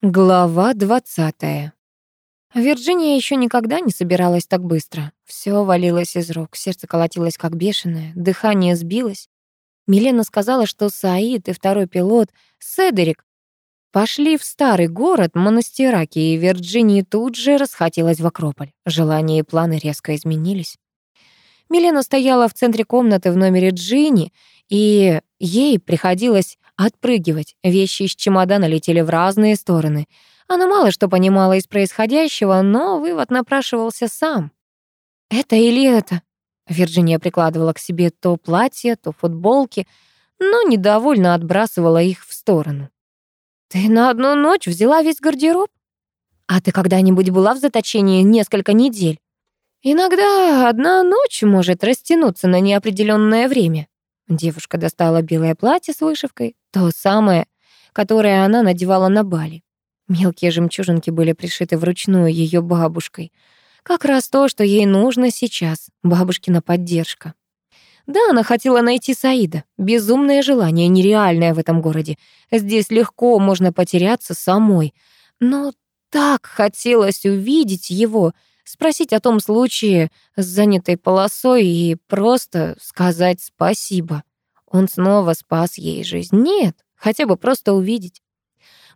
Глава двадцатая. Вирджиния еще никогда не собиралась так быстро. Все валилось из рук, сердце колотилось как бешеное, дыхание сбилось. Милена сказала, что Саид и второй пилот, Седерик, пошли в старый город Монастираки, и Вирджинии тут же расхотелось в Акрополь. Желания и планы резко изменились. Милена стояла в центре комнаты в номере Джинни, и ей приходилось отпрыгивать. Вещи из чемодана летели в разные стороны. Она мало что понимала из происходящего, но вывод напрашивался сам. «Это или это?» Вирджиния прикладывала к себе то платье, то футболки, но недовольно отбрасывала их в сторону. «Ты на одну ночь взяла весь гардероб? А ты когда-нибудь была в заточении несколько недель? Иногда одна ночь может растянуться на неопределенное время». Девушка достала белое платье с вышивкой, то самое, которое она надевала на Бали. Мелкие жемчужинки были пришиты вручную ее бабушкой. Как раз то, что ей нужно сейчас, бабушкина поддержка. Да, она хотела найти Саида. Безумное желание, нереальное в этом городе. Здесь легко можно потеряться самой. Но так хотелось увидеть его, спросить о том случае с занятой полосой и просто сказать спасибо. Он снова спас ей жизнь. Нет, хотя бы просто увидеть.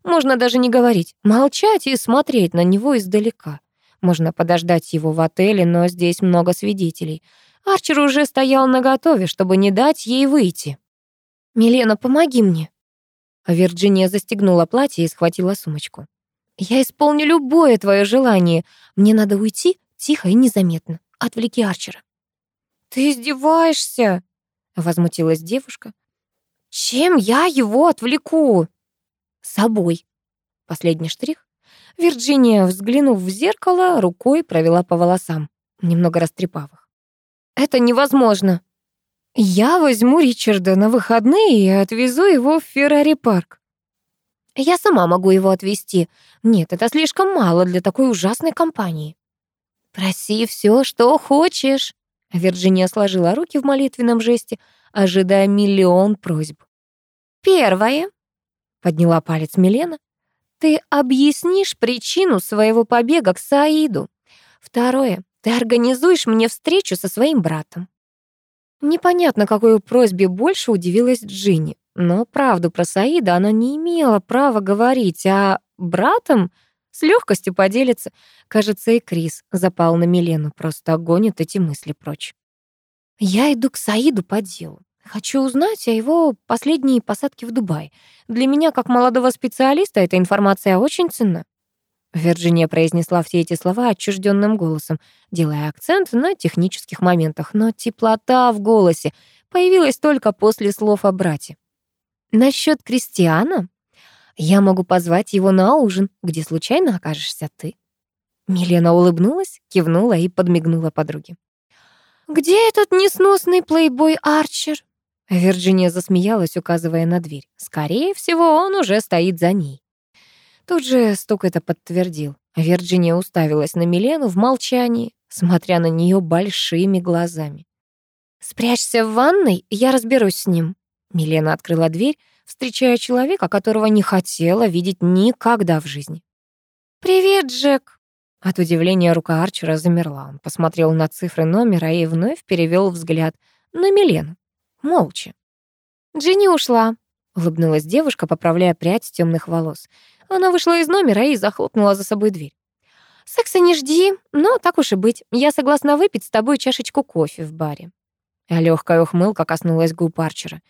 Можно даже не говорить, молчать и смотреть на него издалека. Можно подождать его в отеле, но здесь много свидетелей. Арчер уже стоял наготове, чтобы не дать ей выйти. «Милена, помоги мне». Вирджиния застегнула платье и схватила сумочку. «Я исполню любое твое желание. Мне надо уйти тихо и незаметно. Отвлеки Арчера». «Ты издеваешься?» — возмутилась девушка. «Чем я его отвлеку?» «Собой». Последний штрих. Вирджиния, взглянув в зеркало, рукой провела по волосам, немного растрепав их. «Это невозможно. Я возьму Ричарда на выходные и отвезу его в Феррари-парк. Я сама могу его отвезти. Нет, это слишком мало для такой ужасной компании. Проси все, что хочешь. Вирджиния сложила руки в молитвенном жесте, ожидая миллион просьб. «Первое», — подняла палец Милена, «ты объяснишь причину своего побега к Саиду. Второе, ты организуешь мне встречу со своим братом». Непонятно, какой просьбе больше удивилась Джинни, но правду про Саида она не имела права говорить, а братом с легкостью поделится. Кажется, и Крис запал на Милену, просто гонит эти мысли прочь. Я иду к Саиду по делу. Хочу узнать о его последней посадке в Дубай. Для меня, как молодого специалиста, эта информация очень ценна. Вирджиния произнесла все эти слова отчужденным голосом, делая акцент на технических моментах, но теплота в голосе появилась только после слов о брате. Насчет Кристиана я могу позвать его на ужин, где случайно окажешься ты». Милена улыбнулась, кивнула и подмигнула подруге. «Где этот несносный плейбой Арчер?» Вирджиния засмеялась, указывая на дверь. Скорее всего, он уже стоит за ней. Тут же стук это подтвердил. Вирджиния уставилась на Милену в молчании, смотря на нее большими глазами. «Спрячься в ванной, я разберусь с ним». Милена открыла дверь, встречая человека, которого не хотела видеть никогда в жизни. «Привет, Джек!» От удивления рука Арчера замерла. Он посмотрел на цифры номера и вновь перевел взгляд на Милену. Молча. «Джинни ушла», — улыбнулась девушка, поправляя прядь темных волос. Она вышла из номера и захлопнула за собой дверь. «Секса не жди, но так уж и быть. Я согласна выпить с тобой чашечку кофе в баре». Легкая ухмылка коснулась губ Арчера.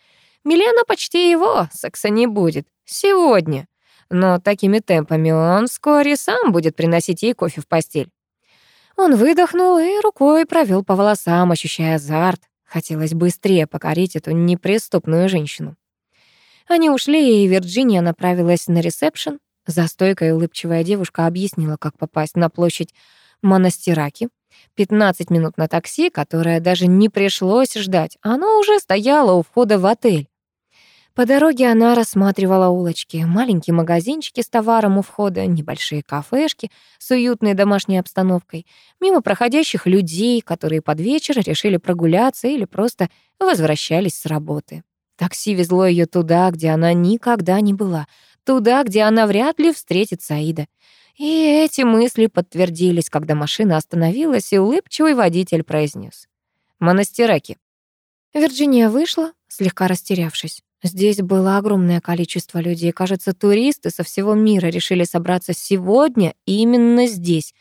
Милена почти его, секса не будет. Сегодня. Но такими темпами он вскоре сам будет приносить ей кофе в постель. Он выдохнул и рукой провел по волосам, ощущая азарт. Хотелось быстрее покорить эту неприступную женщину. Они ушли, и Вирджиния направилась на ресепшн. За стойкой улыбчивая девушка объяснила, как попасть на площадь Монастираки. 15 минут на такси, которое даже не пришлось ждать. Оно уже стояло у входа в отель. По дороге она рассматривала улочки, маленькие магазинчики с товаром у входа, небольшие кафешки с уютной домашней обстановкой, мимо проходящих людей, которые под вечер решили прогуляться или просто возвращались с работы. Такси везло ее туда, где она никогда не была. туда, где она вряд ли встретит Саида. И эти мысли подтвердились, когда машина остановилась, и улыбчивый водитель произнес. «Монастираки». Вирджиния вышла, слегка растерявшись. Здесь было огромное количество людей. Кажется, туристы со всего мира решили собраться сегодня именно здесь,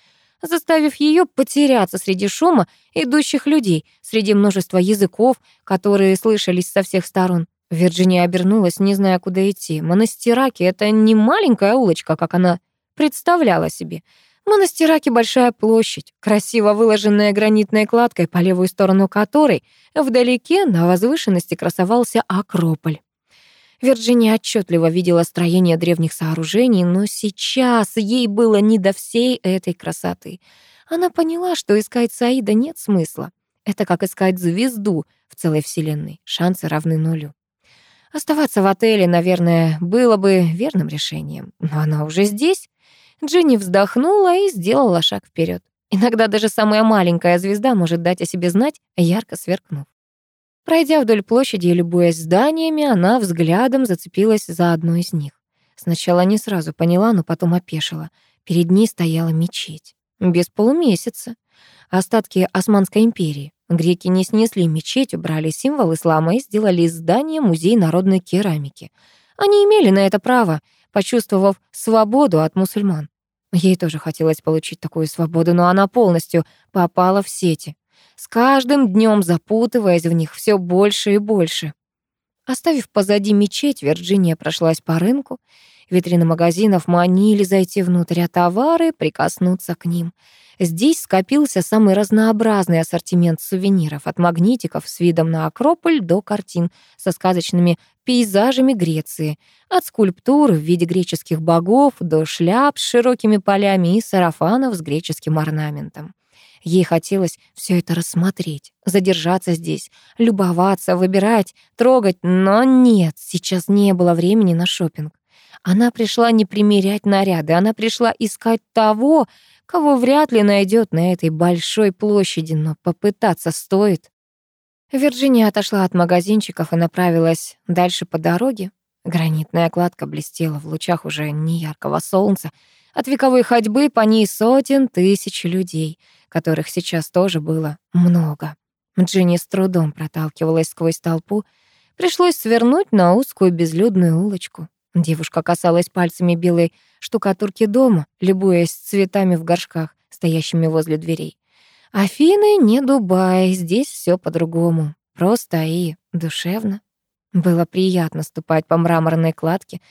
заставив ее потеряться среди шума идущих людей, среди множества языков, которые слышались со всех сторон. Вирджиния обернулась, не зная, куда идти. Монастираки — это не маленькая улочка, как она представляла себе. Монастираки — большая площадь, красиво выложенная гранитной кладкой, по левую сторону которой вдалеке на возвышенности красовался Акрополь. Вирджиния отчетливо видела строение древних сооружений, но сейчас ей было не до всей этой красоты. Она поняла, что искать Саида нет смысла. Это как искать звезду в целой вселенной. Шансы равны нулю. Оставаться в отеле, наверное, было бы верным решением. Но она уже здесь. Дженни вздохнула и сделала шаг вперед. Иногда даже самая маленькая звезда может дать о себе знать, ярко сверкнув. Пройдя вдоль площади и любуясь зданиями, она взглядом зацепилась за одно из них. Сначала не сразу поняла, но потом опешила. Перед ней стояла мечеть. Без полумесяца. Остатки Османской империи. Греки не снесли мечеть, убрали символ ислама и сделали из здания музей народной керамики. Они имели на это право, почувствовав свободу от мусульман. Ей тоже хотелось получить такую свободу, но она полностью попала в сети с каждым днем запутываясь в них все больше и больше. Оставив позади мечеть, Вирджиния прошлась по рынку. Витрины магазинов манили зайти внутрь, а товары — прикоснуться к ним. Здесь скопился самый разнообразный ассортимент сувениров, от магнитиков с видом на Акрополь до картин со сказочными пейзажами Греции, от скульптур в виде греческих богов до шляп с широкими полями и сарафанов с греческим орнаментом. Ей хотелось все это рассмотреть, задержаться здесь, любоваться, выбирать, трогать, но нет, сейчас не было времени на шопинг. Она пришла не примерять наряды, она пришла искать того, кого вряд ли найдет на этой большой площади, но попытаться стоит. Вирджиния отошла от магазинчиков и направилась дальше по дороге. Гранитная кладка блестела в лучах уже неяркого солнца. От вековой ходьбы по ней сотен тысяч людей — которых сейчас тоже было много. Джинни с трудом проталкивалась сквозь толпу. Пришлось свернуть на узкую безлюдную улочку. Девушка касалась пальцами белой штукатурки дома, любуясь цветами в горшках, стоящими возле дверей. Афины не Дубай, здесь все по-другому. Просто и душевно. Было приятно ступать по мраморной кладке.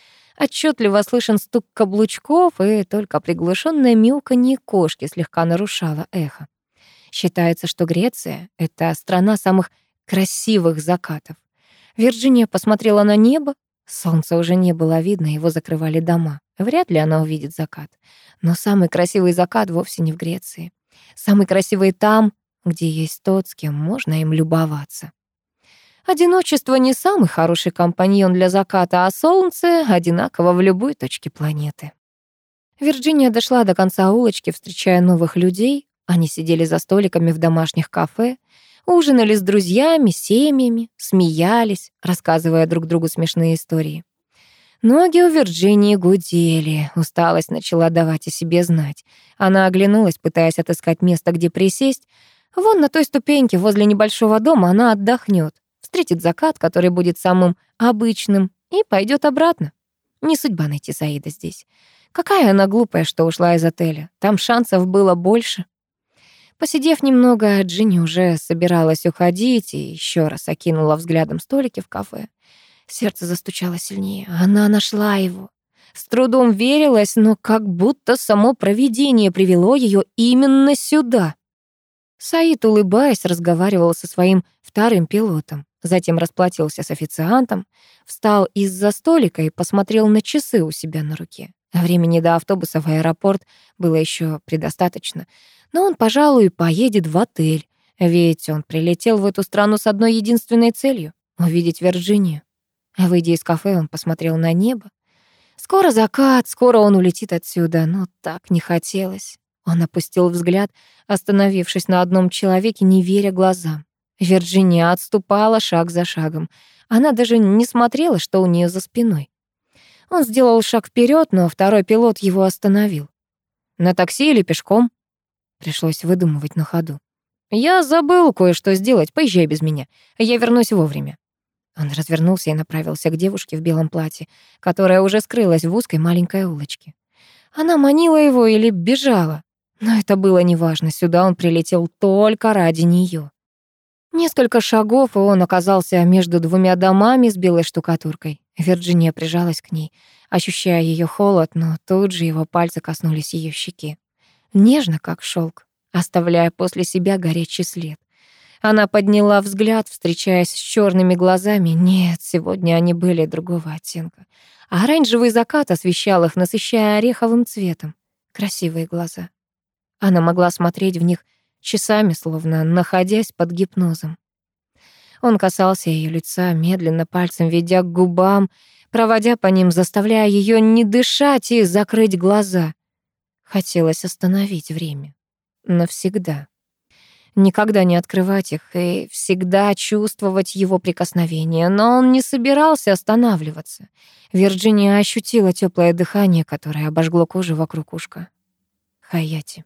Отчетливо слышен стук каблучков, и только приглушенное мяуканье кошки слегка нарушало эхо. Считается, что Греция — это страна самых красивых закатов. Вирджиния посмотрела на небо. Солнца уже не было видно, его закрывали дома. Вряд ли она увидит закат. Но самый красивый закат вовсе не в Греции. Самый красивый там, где есть тот, с кем можно им любоваться. Одиночество не самый хороший компаньон для заката, а солнце одинаково в любой точке планеты. Вирджиния дошла до конца улочки, встречая новых людей. Они сидели за столиками в домашних кафе, ужинали с друзьями, семьями, смеялись, рассказывая друг другу смешные истории. Ноги у Вирджинии гудели, усталость начала давать о себе знать. Она оглянулась, пытаясь отыскать место, где присесть. Вон на той ступеньке возле небольшого дома она отдохнет встретит закат, который будет самым обычным, и пойдет обратно. Не судьба найти Саида здесь. Какая она глупая, что ушла из отеля. Там шансов было больше. Посидев немного, Джинни уже собиралась уходить и еще раз окинула взглядом столики в кафе. Сердце застучало сильнее. Она нашла его. С трудом верилась, но как будто само провидение привело ее именно сюда. Саид, улыбаясь, разговаривал со своим вторым пилотом. Затем расплатился с официантом, встал из-за столика и посмотрел на часы у себя на руке. Времени до автобуса в аэропорт было еще предостаточно, но он, пожалуй, поедет в отель, ведь он прилетел в эту страну с одной единственной целью — увидеть Вирджинию. Выйдя из кафе, он посмотрел на небо. Скоро закат, скоро он улетит отсюда, но так не хотелось. Он опустил взгляд, остановившись на одном человеке, не веря глазам. Вирджиния отступала шаг за шагом. Она даже не смотрела, что у нее за спиной. Он сделал шаг вперед, но второй пилот его остановил. «На такси или пешком?» Пришлось выдумывать на ходу. «Я забыл кое-что сделать, поезжай без меня. Я вернусь вовремя». Он развернулся и направился к девушке в белом платье, которая уже скрылась в узкой маленькой улочке. Она манила его или бежала, но это было неважно, сюда он прилетел только ради нее. Несколько шагов, и он оказался между двумя домами с белой штукатуркой. Вирджиния прижалась к ней, ощущая ее холод, но тут же его пальцы коснулись ее щеки. Нежно, как шелк, оставляя после себя горячий след. Она подняла взгляд, встречаясь с черными глазами. Нет, сегодня они были другого оттенка. Оранжевый закат освещал их, насыщая ореховым цветом. Красивые глаза. Она могла смотреть в них часами, словно находясь под гипнозом. Он касался ее лица, медленно пальцем ведя к губам, проводя по ним, заставляя ее не дышать и закрыть глаза. Хотелось остановить время. Навсегда. Никогда не открывать их и всегда чувствовать его прикосновение, но он не собирался останавливаться. Вирджиния ощутила теплое дыхание, которое обожгло кожу вокруг ушка. Хаяти.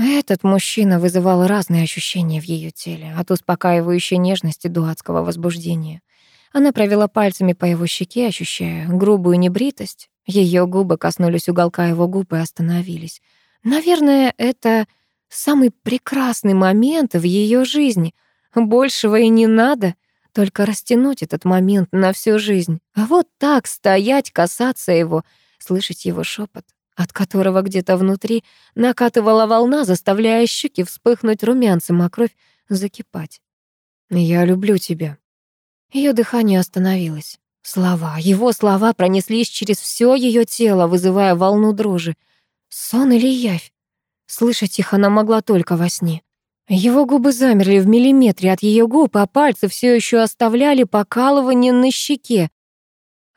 Этот мужчина вызывал разные ощущения в ее теле, от успокаивающей нежности до адского возбуждения. Она провела пальцами по его щеке, ощущая грубую небритость. Ее губы коснулись уголка его губ и остановились. Наверное, это самый прекрасный момент в ее жизни. Большего и не надо, только растянуть этот момент на всю жизнь. А вот так стоять, касаться его, слышать его шепот от которого где-то внутри накатывала волна, заставляя щеки вспыхнуть румянцем, а кровь закипать. «Я люблю тебя». Ее дыхание остановилось. Слова, его слова пронеслись через все ее тело, вызывая волну дрожи. Сон или явь? Слышать их она могла только во сне. Его губы замерли в миллиметре от ее губ, а пальцы все еще оставляли покалывание на щеке.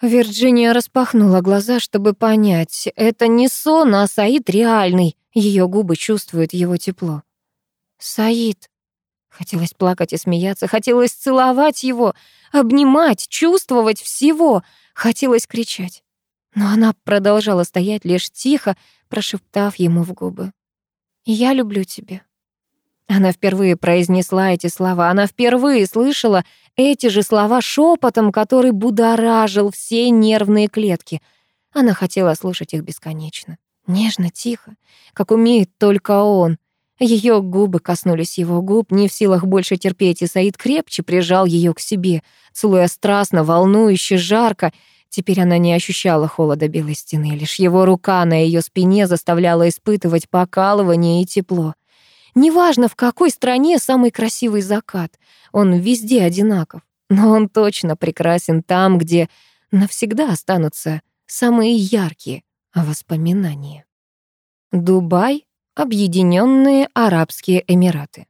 Вирджиния распахнула глаза, чтобы понять, это не сон, а Саид реальный. Ее губы чувствуют его тепло. Саид. Хотелось плакать и смеяться, хотелось целовать его, обнимать, чувствовать всего, хотелось кричать. Но она продолжала стоять лишь тихо, прошептав ему в губы. «Я люблю тебя». Она впервые произнесла эти слова, она впервые слышала эти же слова шепотом, который будоражил все нервные клетки. Она хотела слушать их бесконечно, нежно, тихо, как умеет только он. Ее губы коснулись его губ, не в силах больше терпеть, и Саид крепче прижал ее к себе, целуя страстно, волнующе, жарко. Теперь она не ощущала холода белой стены, лишь его рука на ее спине заставляла испытывать покалывание и тепло. Неважно, в какой стране самый красивый закат, он везде одинаков. Но он точно прекрасен там, где навсегда останутся самые яркие воспоминания. Дубай, Объединенные Арабские Эмираты.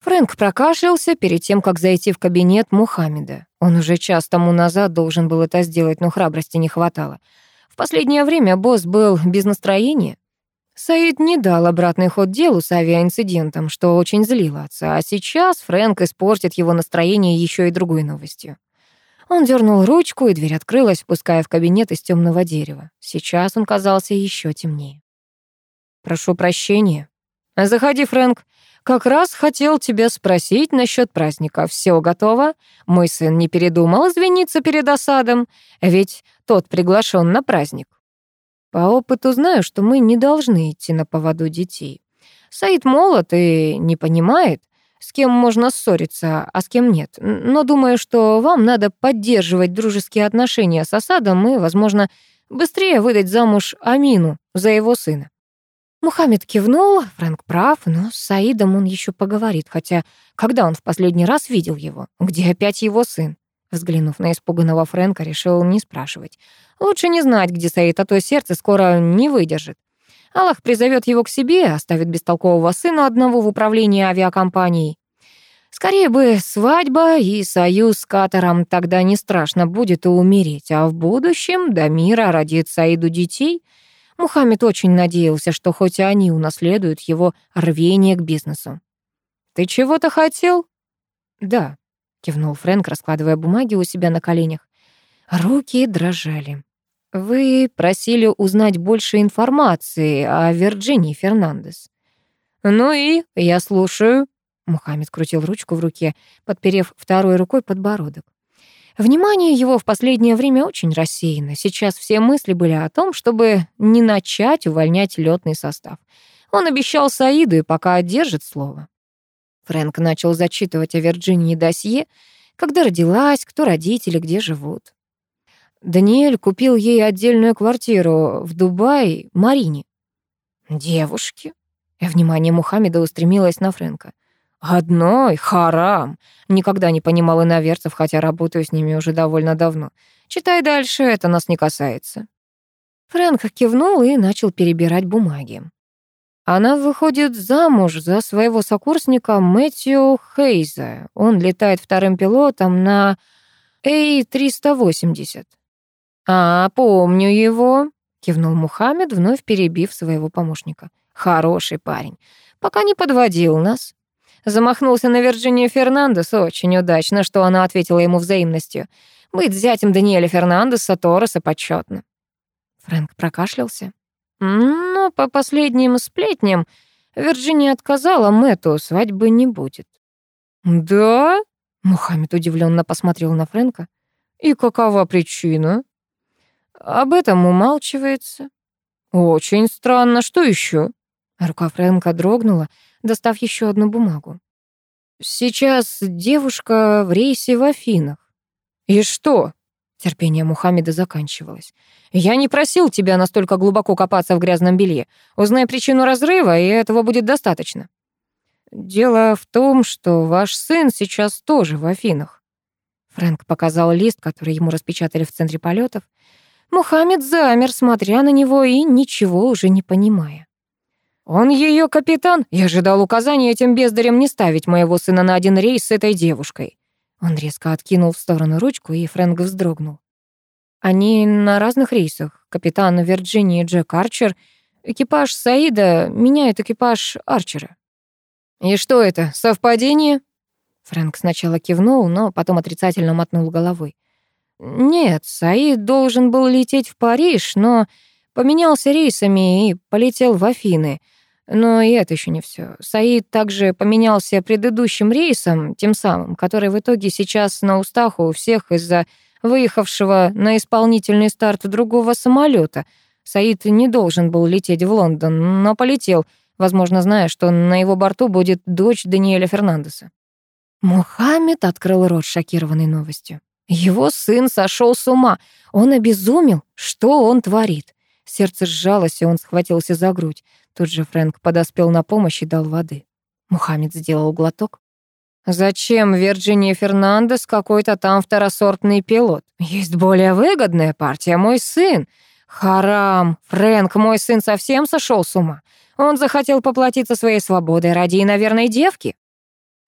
Фрэнк прокашлялся перед тем, как зайти в кабинет Мухаммеда. Он уже час тому назад должен был это сделать, но храбрости не хватало. В последнее время босс был без настроения. Саид не дал обратный ход делу с авиаинцидентом, что очень злило отца, а сейчас Фрэнк испортит его настроение еще и другой новостью. Он дернул ручку, и дверь открылась, впуская в кабинет из темного дерева. Сейчас он казался еще темнее. «Прошу прощения». «Заходи, Фрэнк. Как раз хотел тебя спросить насчет праздника. Все готово? Мой сын не передумал извиниться перед осадом, ведь тот приглашен на праздник». По опыту знаю, что мы не должны идти на поводу детей. Саид молод и не понимает, с кем можно ссориться, а с кем нет. Но думаю, что вам надо поддерживать дружеские отношения с Асадом и, возможно, быстрее выдать замуж Амину за его сына. Мухаммед кивнул, Фрэнк прав, но с Саидом он еще поговорит, хотя когда он в последний раз видел его? Где опять его сын? Взглянув на испуганного Фрэнка, решил не спрашивать. Лучше не знать, где Саид, а то сердце скоро не выдержит. Аллах призовет его к себе, оставит бестолкового сына одного в управлении авиакомпанией. Скорее бы свадьба и союз с Катаром, тогда не страшно будет и умереть, а в будущем до мира родит Саиду детей. Мухаммед очень надеялся, что хоть они унаследуют его рвение к бизнесу. «Ты чего-то хотел?» «Да», — кивнул Фрэнк, раскладывая бумаги у себя на коленях. Руки дрожали. Вы просили узнать больше информации о Вирджинии Фернандес. Ну и я слушаю. Мухаммед крутил ручку в руке, подперев второй рукой подбородок. Внимание его в последнее время очень рассеяно. Сейчас все мысли были о том, чтобы не начать увольнять летный состав. Он обещал Саиду и пока держит слово. Фрэнк начал зачитывать о Вирджинии досье, когда родилась, кто родители, где живут. Даниэль купил ей отдельную квартиру в Дубае, Марине. Девушки. Внимание Мухаммеда устремилось на Фрэнка. Одной? Харам. Никогда не понимал иноверцев, хотя работаю с ними уже довольно давно. Читай дальше, это нас не касается. Фрэнк кивнул и начал перебирать бумаги. Она выходит замуж за своего сокурсника Мэтью Хейза. Он летает вторым пилотом на A380. «А, помню его», — кивнул Мухаммед, вновь перебив своего помощника. «Хороший парень. Пока не подводил нас». Замахнулся на Вирджинию Фернандес очень удачно, что она ответила ему взаимностью. Быть зятем Даниэля Фернандеса Торреса почетно. Фрэнк прокашлялся. Но по последним сплетням Вирджиния отказала Мэтту, свадьбы не будет. «Да?» — Мухаммед удивленно посмотрел на Фрэнка. «И какова причина?» «Об этом умалчивается». «Очень странно. Что еще? Рука Фрэнка дрогнула, достав еще одну бумагу. «Сейчас девушка в рейсе в Афинах». «И что?» Терпение Мухаммеда заканчивалось. «Я не просил тебя настолько глубоко копаться в грязном белье. Узнай причину разрыва, и этого будет достаточно». «Дело в том, что ваш сын сейчас тоже в Афинах». Фрэнк показал лист, который ему распечатали в центре полетов. Мухаммед замер, смотря на него и ничего уже не понимая. «Он ее капитан? Я ожидал указания этим бездарям не ставить моего сына на один рейс с этой девушкой». Он резко откинул в сторону ручку, и Фрэнк вздрогнул. Они на разных рейсах. Капитан Вирджинии Джек Арчер. Экипаж Саида меняет экипаж Арчера. «И что это, совпадение?» Фрэнк сначала кивнул, но потом отрицательно мотнул головой. «Нет, Саид должен был лететь в Париж, но поменялся рейсами и полетел в Афины. Но и это еще не все. Саид также поменялся предыдущим рейсом, тем самым, который в итоге сейчас на устах у всех из-за выехавшего на исполнительный старт другого самолета. Саид не должен был лететь в Лондон, но полетел, возможно, зная, что на его борту будет дочь Даниэля Фернандеса. Мухаммед открыл рот, шокированный новостью. Его сын сошел с ума. Он обезумел. Что он творит? Сердце сжалось, и он схватился за грудь. Тут же Фрэнк подоспел на помощь и дал воды. Мухаммед сделал глоток. «Зачем Вирджинии Фернандес какой-то там второсортный пилот? Есть более выгодная партия, мой сын. Харам, Фрэнк, мой сын совсем сошел с ума. Он захотел поплатиться своей свободой ради наверной девки».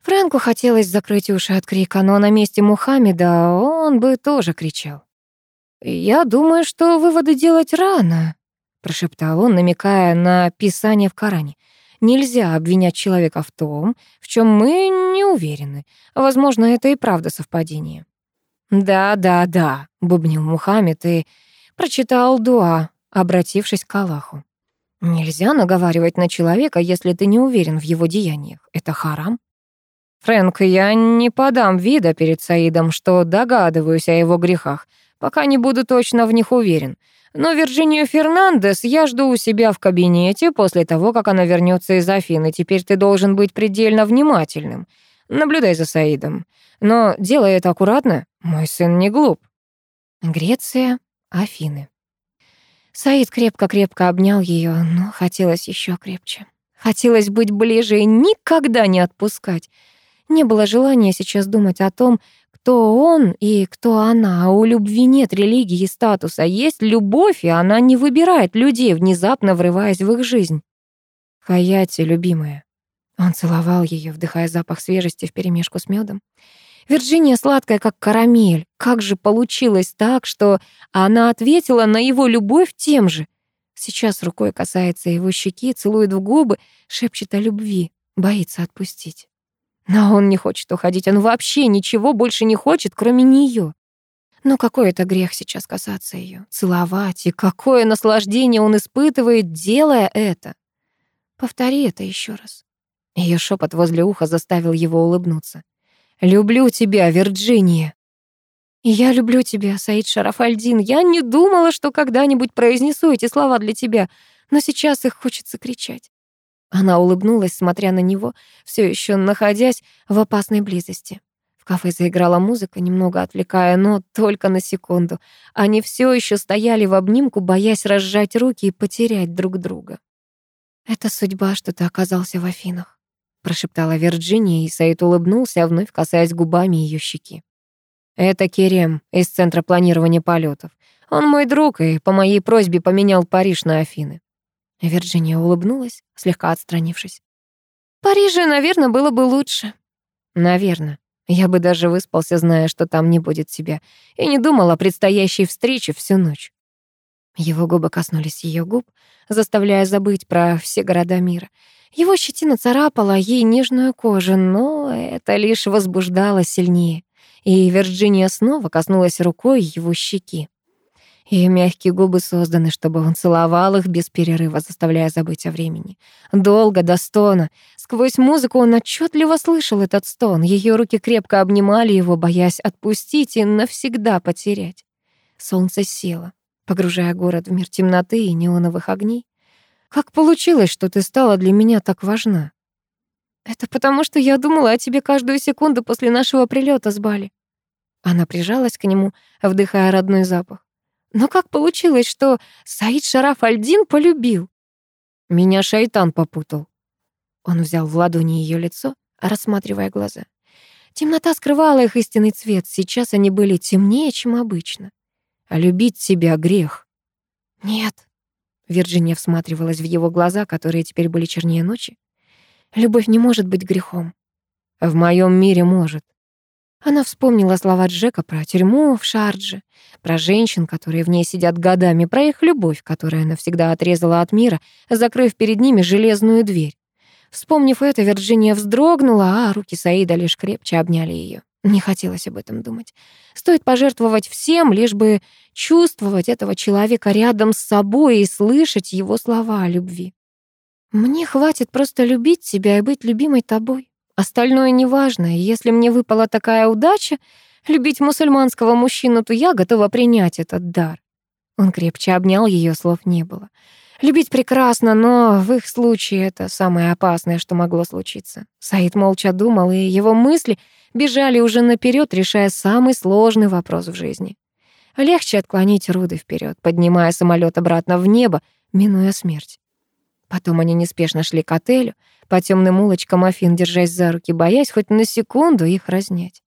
Фрэнку хотелось закрыть уши от крика, но на месте Мухаммеда он бы тоже кричал. «Я думаю, что выводы делать рано», — прошептал он, намекая на писание в Коране. «Нельзя обвинять человека в том, в чем мы не уверены. Возможно, это и правда совпадение». «Да, да, да», — бубнил Мухаммед и прочитал дуа, обратившись к Аллаху. «Нельзя наговаривать на человека, если ты не уверен в его деяниях. Это харам». «Фрэнк, я не подам вида перед Саидом, что догадываюсь о его грехах пока не буду точно в них уверен. Но Вирджинию Фернандес я жду у себя в кабинете после того, как она вернется из Афины. Теперь ты должен быть предельно внимательным. Наблюдай за Саидом. Но делай это аккуратно. Мой сын не глуп. Греция, Афины. Саид крепко-крепко обнял ее, но хотелось еще крепче. Хотелось быть ближе и никогда не отпускать. Не было желания сейчас думать о том, кто он и кто она. А у любви нет религии и статуса. Есть любовь, и она не выбирает людей, внезапно врываясь в их жизнь. Хаяти, любимая. Он целовал ее, вдыхая запах свежести вперемешку с медом. Вирджиния сладкая, как карамель. Как же получилось так, что она ответила на его любовь тем же? Сейчас рукой касается его щеки, целует в губы, шепчет о любви, боится отпустить. Но он не хочет уходить, он вообще ничего больше не хочет, кроме нее. Но какой это грех сейчас касаться ее, целовать, и какое наслаждение он испытывает, делая это. Повтори это еще раз. Ее шепот возле уха заставил его улыбнуться. «Люблю тебя, Вирджиния!» «Я люблю тебя, Саид Шарафальдин. Я не думала, что когда-нибудь произнесу эти слова для тебя, но сейчас их хочется кричать». Она улыбнулась, смотря на него, все еще находясь в опасной близости. В кафе заиграла музыка, немного отвлекая, но только на секунду. Они все еще стояли в обнимку, боясь разжать руки и потерять друг друга. «Это судьба, что ты оказался в Афинах», — прошептала Вирджиния, и Саид улыбнулся, вновь касаясь губами ее щеки. «Это Керем из Центра планирования полетов. Он мой друг и по моей просьбе поменял Париж на Афины». Вирджиния улыбнулась, слегка отстранившись. «В Париже, наверное, было бы лучше». «Наверное. Я бы даже выспался, зная, что там не будет тебя, и не думал о предстоящей встрече всю ночь». Его губы коснулись ее губ, заставляя забыть про все города мира. Его щетина царапала ей нежную кожу, но это лишь возбуждало сильнее. И Вирджиния снова коснулась рукой его щеки. Ее мягкие губы созданы, чтобы он целовал их без перерыва, заставляя забыть о времени. Долго, до стона. Сквозь музыку он отчетливо слышал этот стон. Ее руки крепко обнимали его, боясь отпустить и навсегда потерять. Солнце село погружая город в мир темноты и неоновых огней. Как получилось, что ты стала для меня так важна? Это потому, что я думала о тебе каждую секунду после нашего прилета с Бали. Она прижалась к нему, вдыхая родной запах. Но как получилось, что Саид Шараф Альдин полюбил? Меня шайтан попутал. Он взял в ладони ее лицо, рассматривая глаза. Темнота скрывала их истинный цвет, сейчас они были темнее, чем обычно а любить себя грех. Нет. Вирджиния всматривалась в его глаза, которые теперь были чернее ночи. Любовь не может быть грехом. В моем мире может. Она вспомнила слова Джека про тюрьму в Шардже, про женщин, которые в ней сидят годами, про их любовь, которая навсегда отрезала от мира, закрыв перед ними железную дверь. Вспомнив это, Вирджиния вздрогнула, а руки Саида лишь крепче обняли ее. Не хотелось об этом думать. Стоит пожертвовать всем, лишь бы чувствовать этого человека рядом с собой и слышать его слова о любви. Мне хватит просто любить тебя и быть любимой тобой. Остальное неважно, и если мне выпала такая удача любить мусульманского мужчину, то я готова принять этот дар. Он крепче обнял ее, слов не было. Любить прекрасно, но в их случае это самое опасное, что могло случиться. Саид молча думал, и его мысли бежали уже наперед, решая самый сложный вопрос в жизни. Легче отклонить Руды вперед, поднимая самолет обратно в небо, минуя смерть. Потом они неспешно шли к отелю, по темным улочкам Афин, держась за руки, боясь хоть на секунду их разнять.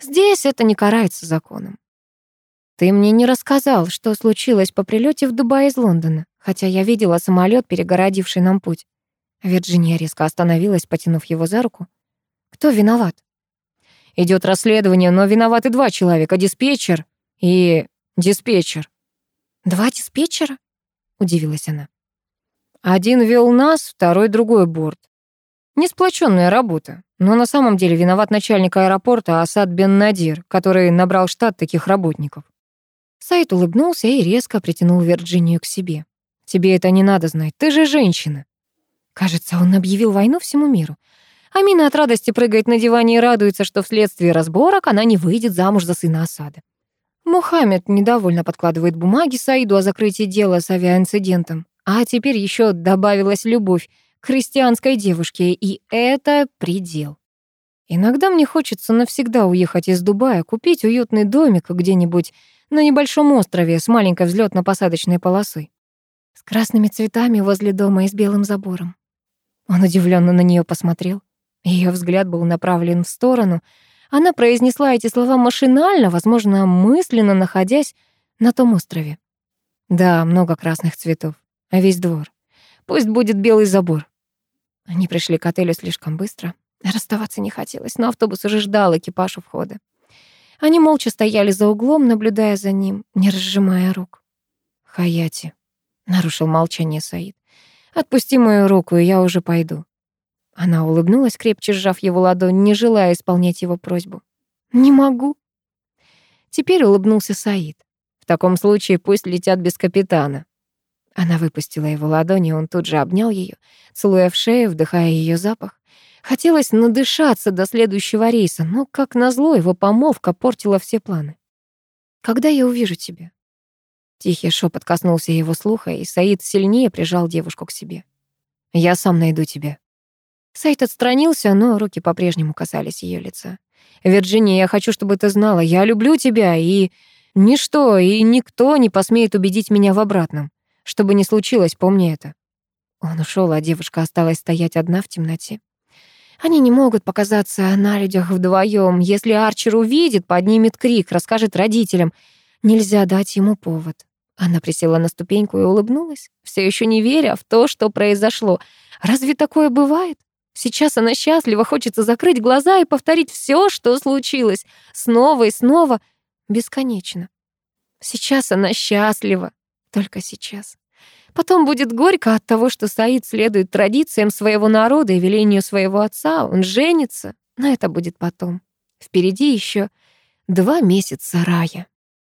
Здесь это не карается законом. Ты мне не рассказал, что случилось по прилете в Дубай из Лондона хотя я видела самолет, перегородивший нам путь. Вирджиния резко остановилась, потянув его за руку. Кто виноват? Идет расследование, но виноваты два человека, диспетчер и диспетчер. Два диспетчера? Удивилась она. Один вел нас, второй другой борт. Несплоченная работа. Но на самом деле виноват начальник аэропорта Асад Бен Надир, который набрал штат таких работников. Сайт улыбнулся и резко притянул Вирджинию к себе. Тебе это не надо знать, ты же женщина. Кажется, он объявил войну всему миру. Амина от радости прыгает на диване и радуется, что вследствие разборок она не выйдет замуж за сына Асада. Мухаммед недовольно подкладывает бумаги Саиду о закрытии дела с авиаинцидентом. А теперь еще добавилась любовь христианской девушке, и это предел. Иногда мне хочется навсегда уехать из Дубая, купить уютный домик где-нибудь на небольшом острове с маленькой взлетно-посадочной полосой с красными цветами возле дома и с белым забором. Он удивленно на нее посмотрел. Ее взгляд был направлен в сторону. Она произнесла эти слова машинально, возможно, мысленно находясь на том острове. Да, много красных цветов, а весь двор. Пусть будет белый забор. Они пришли к отелю слишком быстро. Расставаться не хотелось, но автобус уже ждал экипаж у входа. Они молча стояли за углом, наблюдая за ним, не разжимая рук. «Хаяти», нарушил молчание Саид. Отпусти мою руку, и я уже пойду. Она улыбнулась, крепче сжав его ладонь, не желая исполнять его просьбу. Не могу. Теперь улыбнулся Саид. В таком случае пусть летят без капитана. Она выпустила его ладони, он тут же обнял ее, целуя в шею, вдыхая ее запах. Хотелось надышаться до следующего рейса, но, как назло, его помолвка портила все планы. «Когда я увижу тебя?» Тихий шепот коснулся его слуха, и Саид сильнее прижал девушку к себе. «Я сам найду тебя». Саид отстранился, но руки по-прежнему касались ее лица. «Вирджиния, я хочу, чтобы ты знала, я люблю тебя, и ничто и никто не посмеет убедить меня в обратном. Что бы ни случилось, помни это». Он ушел, а девушка осталась стоять одна в темноте. Они не могут показаться на людях вдвоем. Если Арчер увидит, поднимет крик, расскажет родителям. Нельзя дать ему повод. Она присела на ступеньку и улыбнулась, все еще не веря в то, что произошло. Разве такое бывает? Сейчас она счастлива, хочется закрыть глаза и повторить все, что случилось, снова и снова, бесконечно. Сейчас она счастлива, только сейчас. Потом будет горько от того, что Саид следует традициям своего народа и велению своего отца, он женится, но это будет потом. Впереди еще два месяца рая.